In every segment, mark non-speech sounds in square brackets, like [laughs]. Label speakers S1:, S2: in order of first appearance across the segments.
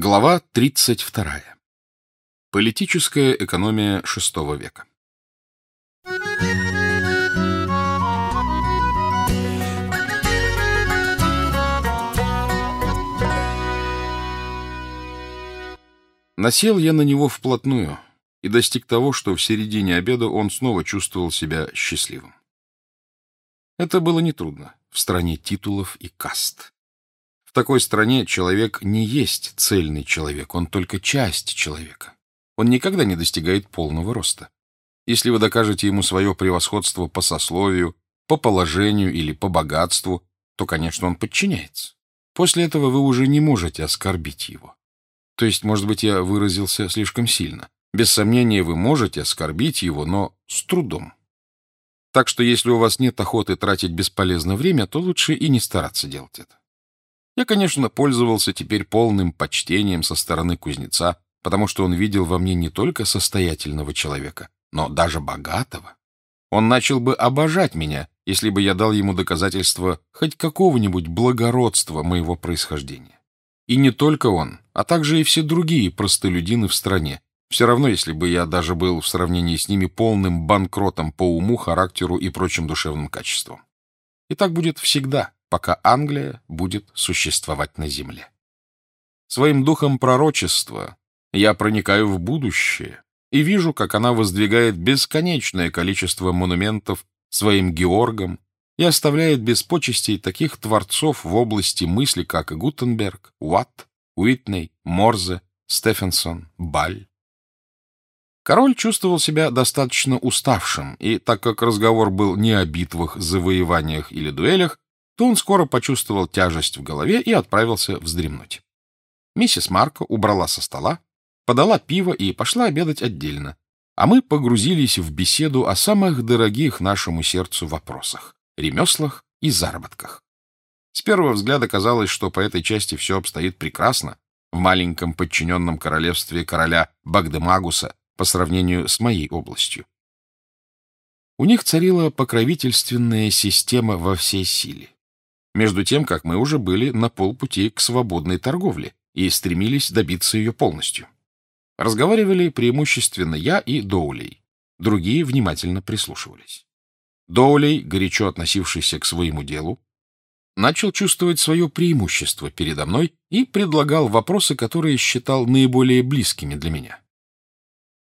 S1: Глава 32. Политическая экономия VI века. Насел я на него вплотную и достиг того, что в середине обеда он снова чувствовал себя счастливым. Это было нетрудно в стране титулов и каст. В такой стране человек не есть цельный человек, он только часть человека. Он никогда не достигает полного роста. Если вы докажете ему свое превосходство по сословию, по положению или по богатству, то, конечно, он подчиняется. После этого вы уже не можете оскорбить его. То есть, может быть, я выразился слишком сильно. Без сомнения, вы можете оскорбить его, но с трудом. Так что если у вас нет охоты тратить бесполезно время, то лучше и не стараться делать это. Я, конечно, пользовался теперь полным почтением со стороны кузнеца, потому что он видел во мне не только состоятельного человека, но даже богатого. Он начал бы обожать меня, если бы я дал ему доказательство хоть какого-нибудь благородства моего происхождения. И не только он, а также и все другие простолюдины в стране. Все равно, если бы я даже был в сравнении с ними полным банкротом по уму, характеру и прочим душевным качествам. И так будет всегда, пока Англия будет существовать на земле. Своим духом пророчества я проникаю в будущее и вижу, как она воздвигает бесконечное количество монументов своим Георгам и оставляет без почестей таких творцов в области мысли, как Гутенберг, Уатт, Уитней, Морзе, Стефенсон, Баль. Король чувствовал себя достаточно уставшим, и так как разговор был не о битвах, завоеваниях или дуэлях, то он скоро почувствовал тяжесть в голове и отправился вздремнуть. Миссис Марко убрала со стола, подала пиво и пошла обедать отдельно, а мы погрузились в беседу о самых дорогих нашему сердцу вопросах — ремеслах и заработках. С первого взгляда казалось, что по этой части все обстоит прекрасно в маленьком подчиненном королевстве короля Багдемагуса по сравнению с моей областью. У них царила покровительственная система во всей силе между тем, как мы уже были на полпути к свободной торговле и стремились добиться ее полностью. Разговаривали преимущественно я и Доулей. Другие внимательно прислушивались. Доулей, горячо относившийся к своему делу, начал чувствовать свое преимущество передо мной и предлагал вопросы, которые считал наиболее близкими для меня.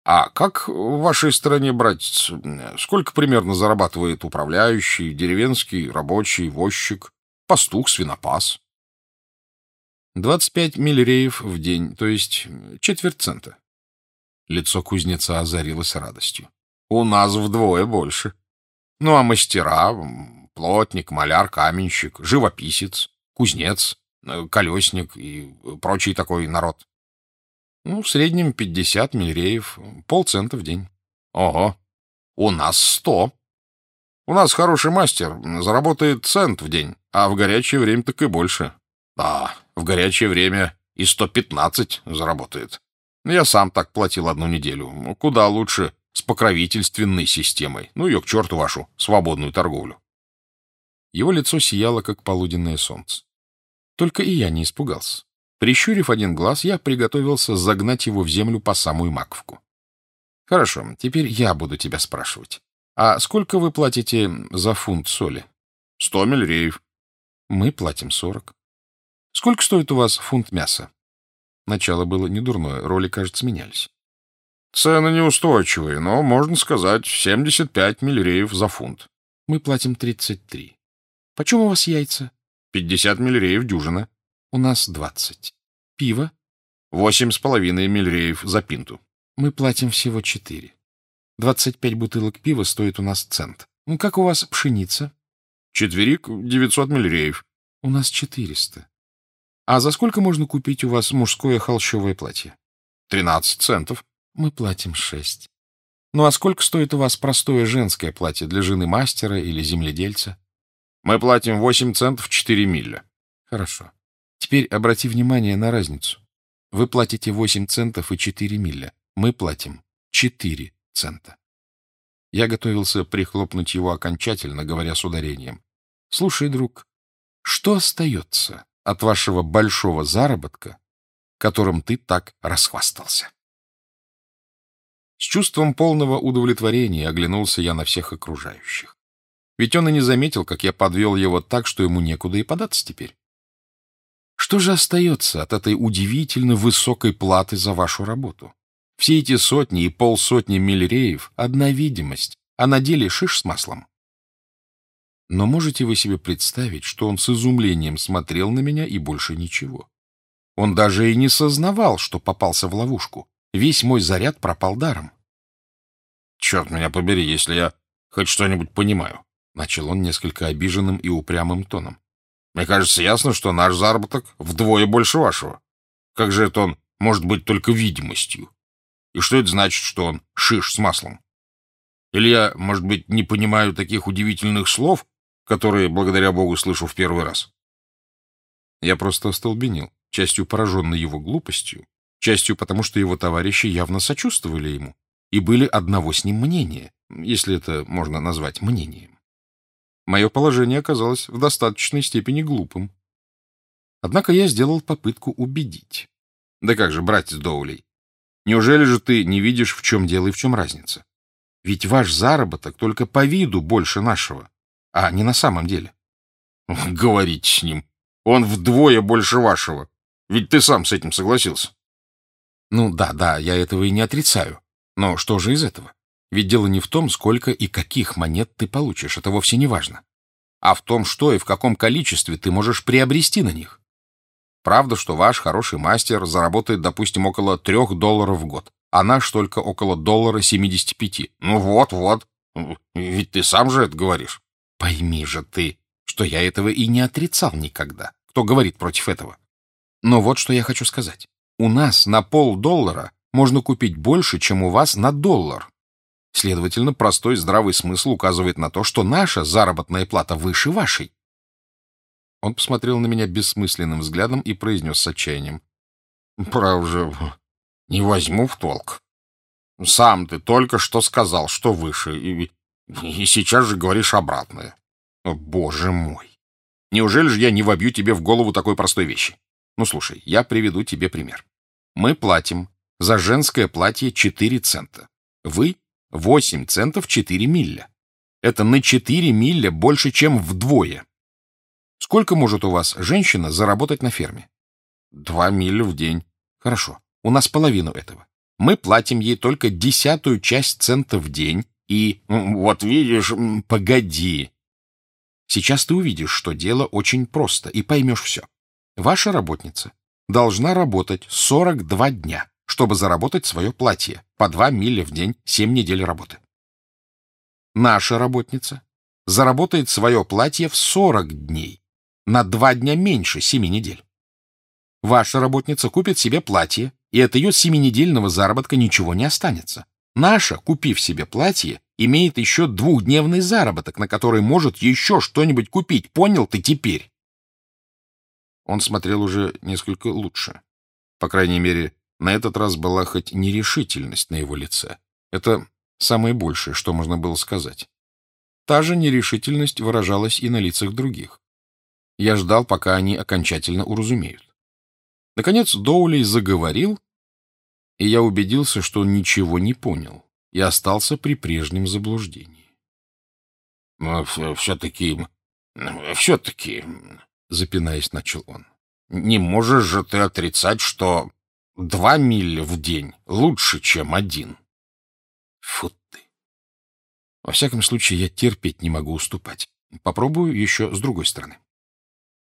S1: «А как в вашей стране, братец, сколько примерно зарабатывает управляющий, деревенский, рабочий, возчик, пастух, свинопас. 25 миллиреев в день, то есть четверть цента. Лицо кузнеца озарилось радостью. У нас вдвое больше. Ну, а мастера, плотник, маляр, каменщик, живописец, кузнец, э, колесник и прочий такой народ. Ну, в среднем 50 миллиреев, полцента в день. Ого, у нас сто. У нас хороший мастер, заработает цент в день, а в горячее время так и больше. Да, в горячее время и 115 заработает. Я сам так платил одну неделю. Куда лучше с покровительственной системой. Ну, ее к черту вашу, свободную торговлю. Его лицо сияло, как полуденное солнце. Только и я не испугался. Прищурив один глаз, я приготовился загнать его в землю по самую маковку. Хорошо, теперь я буду тебя спрашивать. А сколько вы платите за фунт соли? Сто миллиреев. Мы платим сорок. Сколько стоит у вас фунт мяса? Начало было недурное, роли, кажется, менялись. Цены неустойчивые, но, можно сказать, 75 миллиреев за фунт. Мы платим 33. Почем у вас яйца? 50 миллиреев дюжина. У нас 20. Пиво? Восемь с половиной миллиреев за пинту. Мы платим всего 4. 25 бутылок пива стоит у нас цент. Ну, как у вас пшеница? Четверик — 900 миллиреев. У нас 400. А за сколько можно купить у вас мужское холщовое платье? 13 центов. Мы платим 6. Ну, а сколько стоит у вас простое женское платье для жены мастера или земледельца? Мы платим 8 центов 4 милля. Хорошо. Теперь обрати внимание на разницу. Вы платите 8 центов и 4 милля. Мы платим 4 цента. Я готовился прихлопнуть его окончательно, говоря с ударением. — Слушай, друг, что остается от вашего большого заработка которым ты так расхвастался. С чувством полного удовлетворения оглянулся я на всех окружающих. Ведь он и не заметил, как я подвел его так, что ему некуда и податься теперь. Что же остается от этой удивительно высокой платы за вашу работу? Все эти сотни и полсотни миллереев — одна видимость, а на деле шиш с маслом. Но можете вы себе представить, что он с изумлением смотрел на меня и больше ничего? Он даже и не сознавал, что попался в ловушку. Весь мой заряд пропал даром. — Черт меня побери, если я хоть что-нибудь понимаю, — начал он несколько обиженным и упрямым тоном. — Мне кажется ясно, что наш заработок вдвое больше вашего. Как же это он может быть только видимостью? И что это значит, что он шиш с маслом? Или я, может быть, не понимаю таких удивительных слов, которые, благодаря Богу, слышу в первый раз? Я просто остолбенел, частью пораженный его глупостью, частью потому, что его товарищи явно сочувствовали ему и были одного с ним мнения, если это можно назвать мнением. Мое положение оказалось в достаточной степени глупым. Однако я сделал попытку убедить. Да как же, братец Доулей, неужели же ты не видишь, в чем дело и в чем разница? Ведь ваш заработок только по виду больше нашего, а не на самом деле. [laughs] Говорите с ним. Он вдвое больше вашего. Ведь ты сам с этим согласился. Ну да, да, я этого и не отрицаю. Но что же из этого? Ведь дело не в том, сколько и каких монет ты получишь, это вовсе не важно, а в том, что и в каком количестве ты можешь приобрести на них. Правда, что ваш хороший мастер заработает, допустим, около трех долларов в год а наш только около доллара 75. Ну вот, вот. Ведь ты сам же это говоришь. Пойми же ты, что я этого и не отрицал никогда. Кто говорит против этого? Но вот что я хочу сказать. У нас на полдоллара можно купить больше, чем у вас на доллар. Следовательно, простой здравый смысл указывает на то, что наша заработная плата выше вашей. Он посмотрел на меня бессмысленным взглядом и произнес с отчаянием. — Прав же, не возьму в толк. Сам ты только что сказал, что выше, и, и сейчас же говоришь обратное. О, боже мой! Неужели же я не вобью тебе в голову такой простой вещи? Ну, слушай, я приведу тебе пример. Мы платим за женское платье 4 цента. Вы — 8 центов 4 милля. Это на 4 милля больше, чем вдвое. Сколько может у вас женщина заработать на ферме? Два милля в день. Хорошо. У нас половину этого. Мы платим ей только десятую часть цента в день, и... Вот видишь, погоди. Сейчас ты увидишь, что дело очень просто, и поймешь все. Ваша работница должна работать 42 дня, чтобы заработать свое платье, по 2 миля в день, 7 недель работы. Наша работница заработает свое платье в 40 дней, на 2 дня меньше 7 недель. Ваша работница купит себе платье, и от ее семинедельного заработка ничего не останется. Наша, купив себе платье, имеет еще двухдневный заработок, на который может еще что-нибудь купить. Понял ты теперь? Он смотрел уже несколько лучше. По крайней мере, на этот раз была хоть нерешительность на его лице. Это самое большее, что можно было сказать. Та же нерешительность выражалась и на лицах других. Я ждал, пока они окончательно уразумеют. Наконец Доулей заговорил, и я убедился, что он ничего не понял и остался при прежнем заблуждении. «Но все-таки... все-таки...» — запинаясь, начал он. «Не можешь же ты отрицать, что два миля в день лучше, чем один?» Фу ты! Во всяком случае, я терпеть не могу уступать. Попробую еще с другой стороны.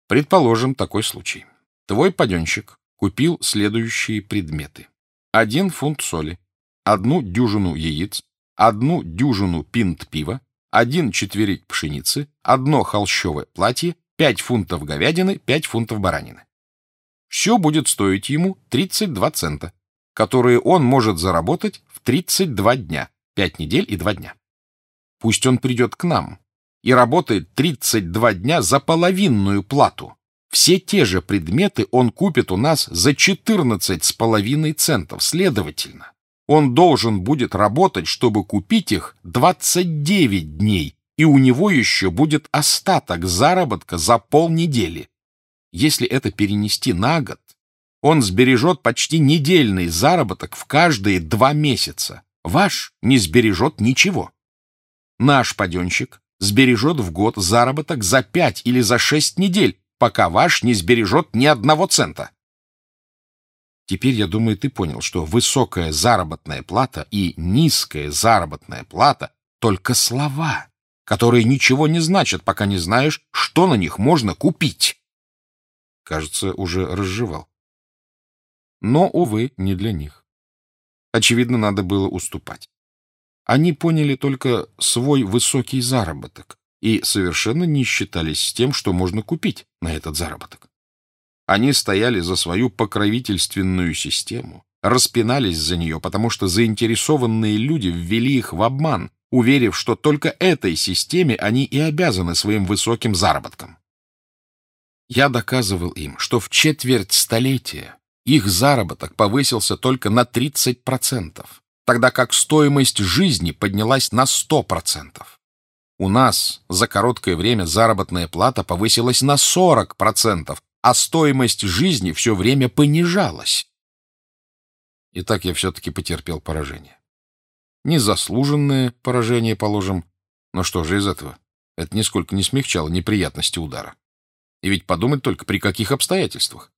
S1: Предположим такой случай. Твой паденщик купил следующие предметы. Один фунт соли, одну дюжину яиц, одну дюжину пинт пива, один четверик пшеницы, одно холщовое платье, пять фунтов говядины, пять фунтов баранины. Все будет стоить ему 32 цента, которые он может заработать в 32 дня, 5 недель и 2 дня. Пусть он придет к нам и работает 32 дня за половинную плату, все те же предметы он купит у нас за 14 с половиной центов. Следовательно, он должен будет работать, чтобы купить их 29 дней, и у него еще будет остаток заработка за полнедели. Если это перенести на год, Он сбережет почти недельный заработок в каждые два месяца. Ваш не сбережет ничего. Наш паденщик сбережет в год заработок за пять или за шесть недель, пока ваш не сбережет ни одного цента. Теперь, я думаю, ты понял, что высокая заработная плата и низкая заработная плата — только слова, которые ничего не значат, пока не знаешь, что на них можно купить. Кажется, уже разжевал. Но, увы, не для них. Очевидно, надо было уступать. Они поняли только свой высокий заработок и совершенно не считались с тем, что можно купить на этот заработок. Они стояли за свою покровительственную систему, распинались за нее, потому что заинтересованные люди ввели их в обман, уверив, что только этой системе они и обязаны своим высоким заработком. Я доказывал им, что в четверть столетия их заработок повысился только на 30%, тогда как стоимость жизни поднялась на 100%. У нас за короткое время заработная плата повысилась на 40%, а стоимость жизни все время понижалась. И так я все-таки потерпел поражение. Незаслуженное поражение, положим. Но что же из этого? Это нисколько не смягчало неприятности удара. И ведь подумать только, при каких обстоятельствах.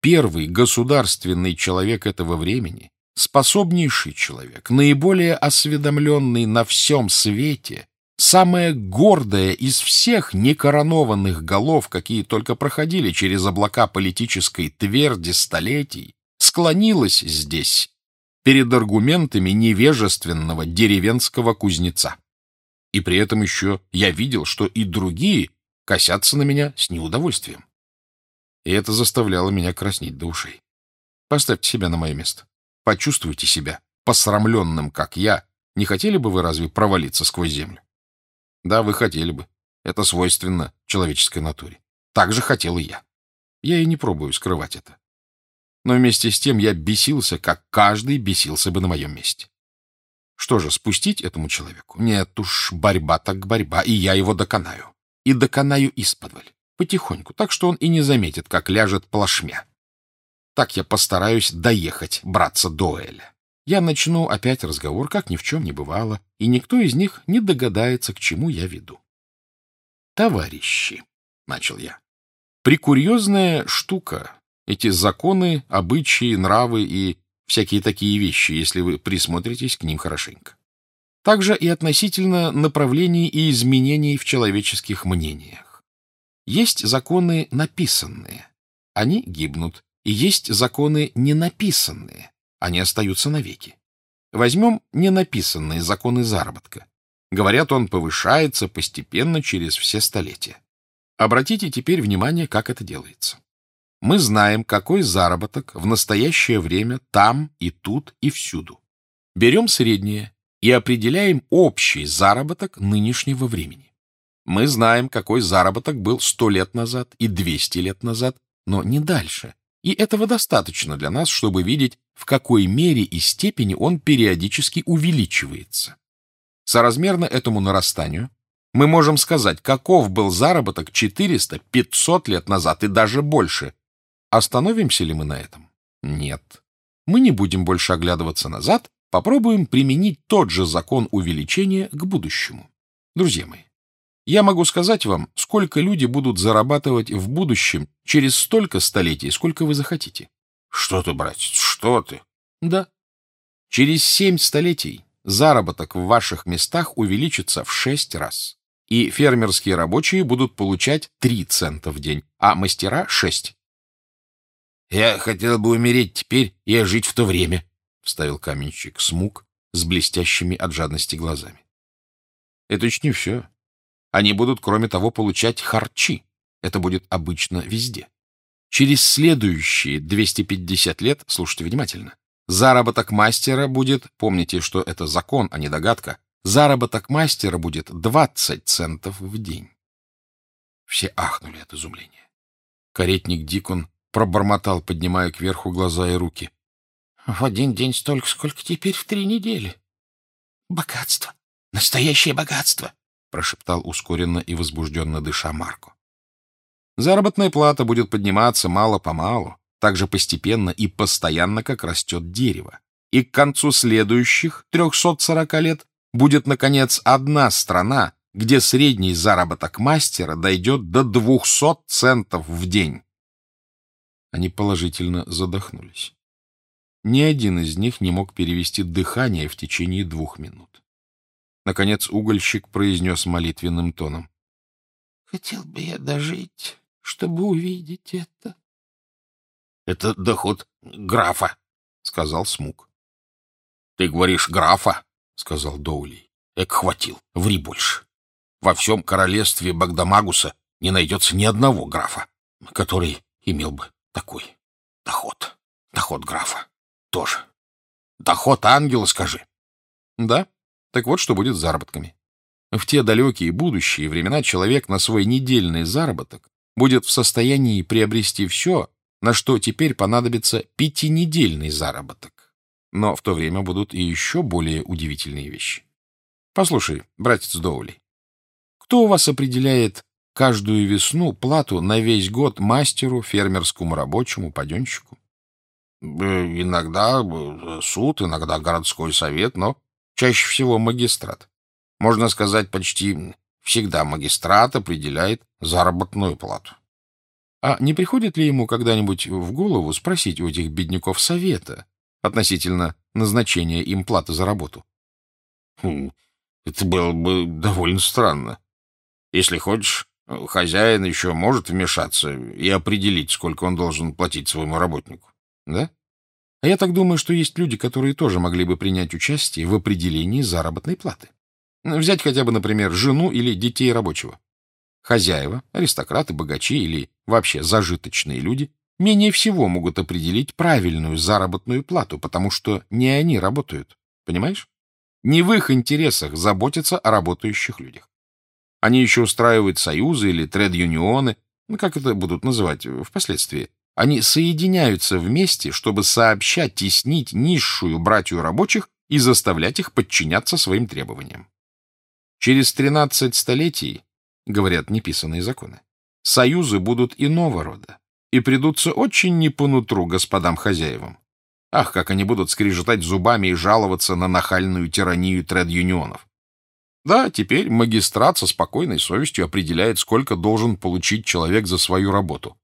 S1: Первый государственный человек этого времени, способнейший человек, наиболее осведомленный на всем свете, самая гордая из всех некоронованных голов, какие только проходили через облака политической тверди столетий, склонилась здесь перед аргументами невежественного деревенского кузнеца. И при этом еще я видел, что и другие косятся на меня с неудовольствием и это заставляло меня краснеть до ушей. Поставьте себя на мое место. Почувствуйте себя посрамленным, как я. Не хотели бы вы разве провалиться сквозь землю? Да, вы хотели бы. Это свойственно человеческой натуре. Так же хотел и я. Я и не пробую скрывать это. Но вместе с тем я бесился, как каждый бесился бы на моем месте. Что же, спустить этому человеку? Нет уж, борьба так борьба, и я его доконаю. И доконаю исподволь потихоньку, так что он и не заметит, как ляжет плашмя. Так я постараюсь доехать, браться до Эля. Я начну опять разговор, как ни в чем не бывало, и никто из них не догадается, к чему я веду. «Товарищи», — начал я, — «прикурьезная штука, эти законы, обычаи, нравы и всякие такие вещи, если вы присмотритесь к ним хорошенько. Также и относительно направлений и изменений в человеческих мнениях. Есть законы написанные, они гибнут, и есть законы ненаписанные, они остаются навеки. Возьмем ненаписанные законы заработка. Говорят, он повышается постепенно через все столетия. Обратите теперь внимание, как это делается. Мы знаем, какой заработок в настоящее время там и тут и всюду. Берем среднее и определяем общий заработок нынешнего времени. Мы знаем, какой заработок был сто лет назад и двести лет назад, но не дальше. И этого достаточно для нас, чтобы видеть, в какой мере и степени он периодически увеличивается. Соразмерно этому нарастанию мы можем сказать, каков был заработок 400-500 лет назад и даже больше. Остановимся ли мы на этом? Нет. Мы не будем больше оглядываться назад, попробуем применить тот же закон увеличения к будущему. Друзья мои, я могу сказать вам, сколько люди будут зарабатывать в будущем через столько столетий, сколько вы захотите.
S2: Что ты, братец, что ты?
S1: Да. Через семь столетий заработок в ваших местах увеличится в шесть раз. И фермерские рабочие будут получать три цента в день, а мастера — шесть.
S2: Я хотел бы умереть теперь и жить в то время, — вставил каменщик смуг с блестящими от жадности глазами.
S1: Это еще не все. Они будут, кроме того, получать харчи. Это будет обычно везде. Через следующие 250 лет, слушайте внимательно, заработок мастера будет, помните, что это закон, а не догадка, заработок мастера будет 20 центов в день. Все ахнули от изумления. Каретник Дикон пробормотал, поднимая кверху глаза и руки. — В один день столько, сколько теперь в три недели. — Богатство! Настоящее богатство! Прошептал ускоренно и возбужденно дыша Марко. Заработная плата будет подниматься мало-помалу, так же постепенно и постоянно, как растет дерево. И к концу следующих 340 лет будет, наконец, одна страна, где средний заработок мастера дойдет до 200 центов в день. Они положительно задохнулись. Ни один из них не мог перевести дыхание в течение двух минут. Наконец угольщик произнес молитвенным тоном.
S2: — Хотел бы я дожить, чтобы увидеть это.
S3: — Это доход графа, — сказал Смук. — Ты говоришь графа, — сказал Доули. — Эк, хватил, ври больше. Во всем королевстве Багдамагуса не найдется ни одного графа, который имел бы такой доход. Доход графа тоже. Доход ангела, скажи.
S1: Да, так вот что будет с заработками. В те далекие будущие времена человек на свой недельный заработок будет в состоянии приобрести все, на что теперь понадобится пятинедельный заработок. Но в то время будут и еще более удивительные вещи. Послушай, братец Доули, кто у вас определяет каждую весну плату на весь год мастеру, фермерскому рабочему, паденщику?
S3: Иногда э, суд, иногда городской совет, но чаще всего магистрат. Можно сказать, почти всегда магистрат определяет заработную плату.
S1: А не приходит ли ему когда-нибудь в голову спросить у этих бедняков совета относительно назначения им платы за работу?
S3: Хм, это было бы довольно странно. Если хочешь, хозяин еще может вмешаться и определить, сколько он должен платить своему работнику.
S1: Да? А я так думаю, что есть люди, которые тоже могли бы принять участие в определении заработной платы. Взять хотя бы, например, жену или детей рабочего. Хозяева, аристократы, богачи или вообще зажиточные люди менее всего могут определить правильную заработную плату, потому что не они работают. Понимаешь? Не в их интересах заботиться о работающих людях. Они еще устраивают союзы или тред-юнионы, ну, как это будут называть впоследствии. Они соединяются вместе, чтобы сообщать, теснить низшую братью рабочих и заставлять их подчиняться своим требованиям. Через 13 столетий, говорят неписанные законы, союзы будут иного рода и придутся очень не по нутру господам-хозяевам. Ах, как они будут скрежетать зубами и жаловаться на нахальную тиранию тред-юнионов. Да, теперь магистрат со спокойной совестью определяет, сколько должен получить человек за свою работу.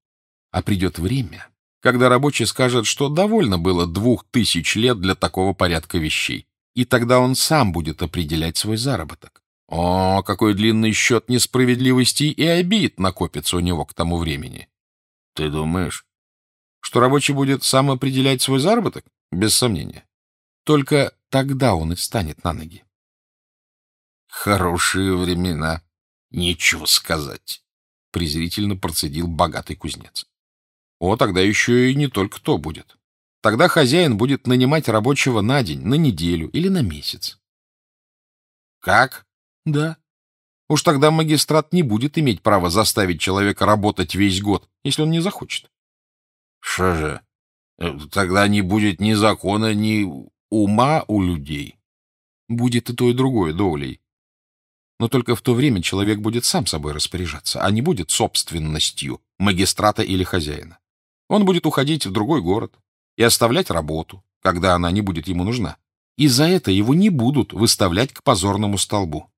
S1: А придет время, когда рабочий скажет, что довольно было двух тысяч лет для такого порядка вещей, и тогда он сам будет определять свой заработок. О, какой длинный счет несправедливостей и обид накопится у него к тому времени.
S3: Ты думаешь,
S1: что рабочий будет сам определять свой заработок? Без сомнения. Только тогда он и станет на ноги.
S3: Хорошие времена. Нечего сказать. Презрительно процедил богатый кузнец.
S1: О, тогда еще и не только то будет. Тогда хозяин будет нанимать рабочего на день, на неделю или на месяц.
S3: Как?
S1: Да. Уж тогда магистрат не будет иметь права заставить человека работать весь год, если он не захочет.
S3: Что же, э, тогда не будет ни закона, ни ума у людей.
S1: Будет и то, и другое, Доулей. Но только в то время человек будет сам собой распоряжаться, а не будет собственностью магистрата или хозяина. Он будет уходить в другой город и оставлять работу, когда она не будет ему нужна. И за это его не будут выставлять к позорному столбу.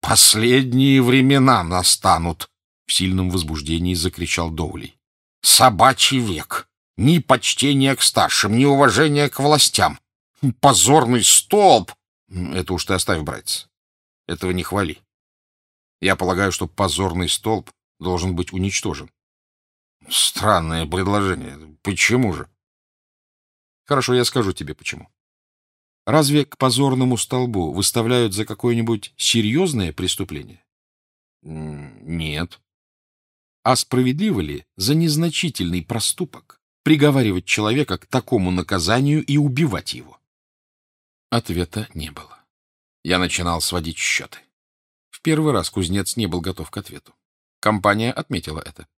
S3: «Последние времена настанут!» — в сильном возбуждении закричал Доулей. «Собачий век! Ни почтения к старшим, ни уважения к властям! Позорный столб!»
S1: «Это уж ты оставь, братец. Этого не хвали. Я полагаю, что позорный столб должен быть уничтожен.
S3: Странное предложение. Почему же?
S1: Хорошо, я скажу тебе почему. Разве к позорному столбу выставляют за какое-нибудь серьезное преступление?
S3: Нет.
S1: А справедливо ли за незначительный проступок приговаривать человека к такому наказанию и убивать его? Ответа не было. Я начинал сводить счеты. В первый раз кузнец не был готов к ответу. Компания отметила это.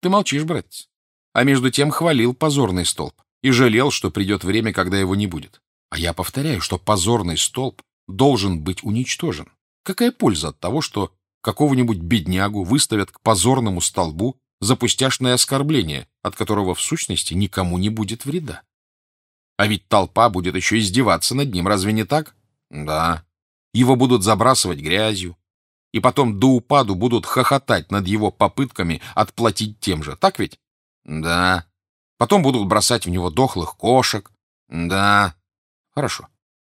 S1: Ты молчишь, братец. А между тем хвалил позорный столб и жалел, что придет время, когда его не будет. А я повторяю, что позорный столб должен быть уничтожен. Какая польза от того, что какого-нибудь беднягу выставят к позорному столбу за пустяшное оскорбление, от которого в сущности никому не будет вреда. А ведь толпа будет еще издеваться над ним, разве не так? Да. Его будут забрасывать грязью, и потом до упаду будут хохотать над его попытками отплатить тем же, так ведь? Да. Потом будут бросать в него дохлых кошек. Да. Хорошо.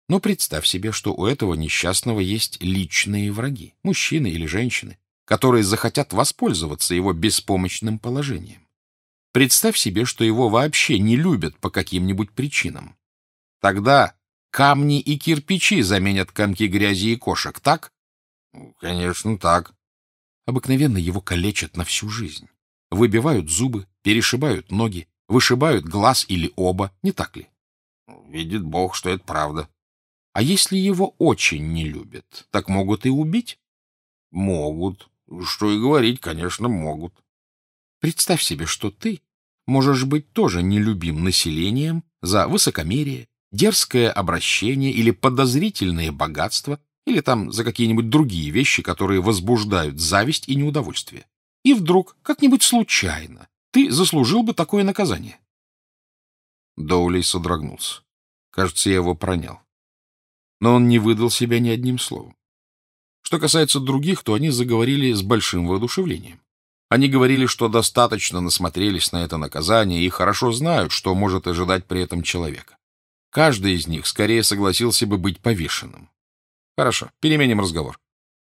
S1: Но представь себе, что у этого несчастного есть личные враги, мужчины или женщины, которые захотят воспользоваться его беспомощным положением. Представь себе, что его вообще не любят по каким-нибудь причинам. Тогда камни и кирпичи заменят комки грязи и кошек, так? Конечно, так. Обыкновенно его калечат на всю жизнь. Выбивают зубы, перешибают ноги, вышибают глаз или оба, не так ли? Видит Бог, что это правда. А если его очень не любят, так могут и убить? Могут. Что и говорить, конечно, могут. Представь себе, что ты можешь быть тоже нелюбим населением за высокомерие, дерзкое обращение или подозрительные богатства, или там за какие-нибудь другие вещи, которые возбуждают зависть и неудовольствие. И вдруг, как-нибудь случайно, ты заслужил бы такое наказание. Доулей содрогнулся. Кажется, я его пронял. Но он не выдал себя ни одним словом. Что касается других, то они заговорили с большим воодушевлением. Они говорили, что достаточно насмотрелись на это наказание и хорошо знают, что может ожидать при этом человека. Каждый из них скорее согласился бы быть повешенным. Хорошо, переменим разговор.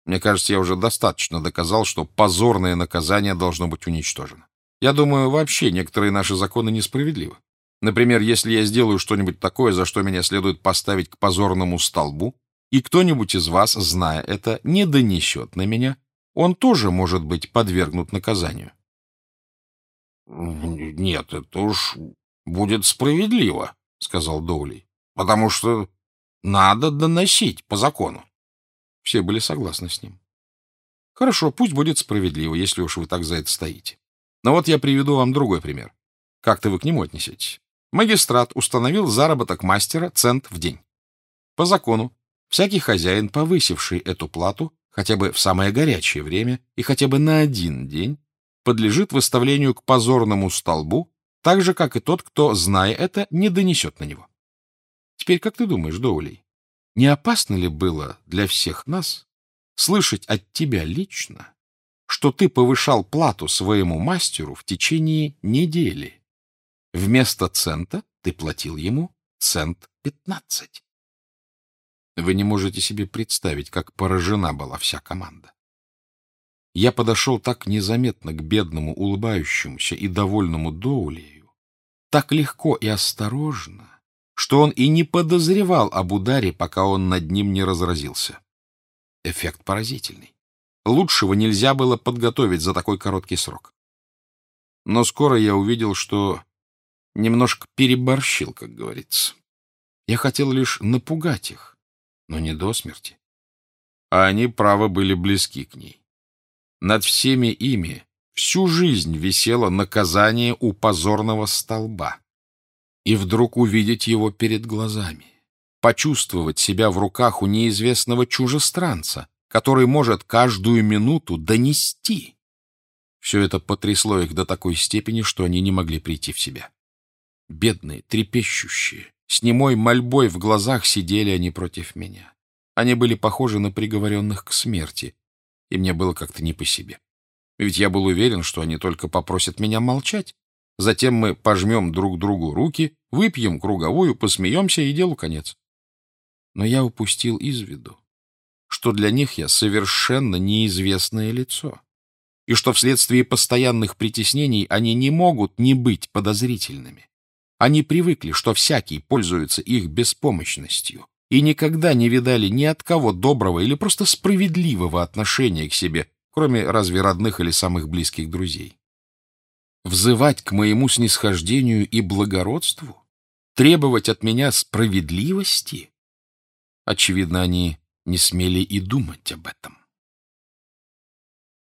S1: Мне кажется, я уже достаточно доказал, что позорное наказание должно быть уничтожено. Я думаю, вообще некоторые наши законы несправедливы. Например, если я сделаю что-нибудь такое, за что меня следует поставить к позорному столбу, и кто-нибудь из вас, зная это, не донесет на меня, он тоже может быть подвергнут наказанию. — Нет, это уж будет справедливо, — сказал Доули, — потому что надо доносить по закону. Все были согласны с ним. Хорошо, пусть будет справедливо, если уж вы так за это стоите. Но вот я приведу вам другой пример. Как-то вы к нему отнесетесь. Магистрат установил заработок мастера цент в день. По закону, всякий хозяин, повысивший эту плату хотя бы в самое горячее время и хотя бы на один день, подлежит выставлению к позорному столбу, так же, как и тот, кто, зная это, не донесет на него. Теперь как ты думаешь, Доулей, не опасно ли было для всех нас слышать от тебя лично, что ты повышал плату своему мастеру в течение недели? Вместо цента ты платил ему цент пятнадцать. Вы не можете себе представить, как поражена была вся команда. Я подошел так незаметно к бедному, улыбающемуся и довольному Доулею, так легко и осторожно, что он и не подозревал об ударе, пока он над ним не разразился. Эффект поразительный. Лучшего нельзя было подготовить за такой короткий срок. Но скоро я увидел, что немножко переборщил, как говорится. Я хотел лишь напугать их, но не до смерти. А они, право, были близки к ней. Над всеми ими всю жизнь висело наказание у позорного столба. И вдруг увидеть его перед глазами, почувствовать себя в руках у неизвестного чужестранца, который может каждую минуту донести. Все это потрясло их до такой степени, что они не могли прийти в себя. Бедные, трепещущие, с немой мольбой в глазах сидели они против меня. Они были похожи на приговоренных к смерти, и мне было как-то не по себе. Ведь я был уверен, что они только попросят меня молчать. Затем мы пожмем друг другу руки, выпьем круговую, посмеемся, и делу конец. Но я упустил из виду, что для них я совершенно неизвестное лицо, и что вследствие постоянных притеснений они не могут не быть подозрительными. Они привыкли, что всякий пользуется их беспомощностью, и никогда не видали ни от кого доброго или просто справедливого отношения к себе, кроме разве родных или самых близких друзей. Взывать к моему снисхождению и благородству? Требовать от меня справедливости? Очевидно, они не смели и думать об этом.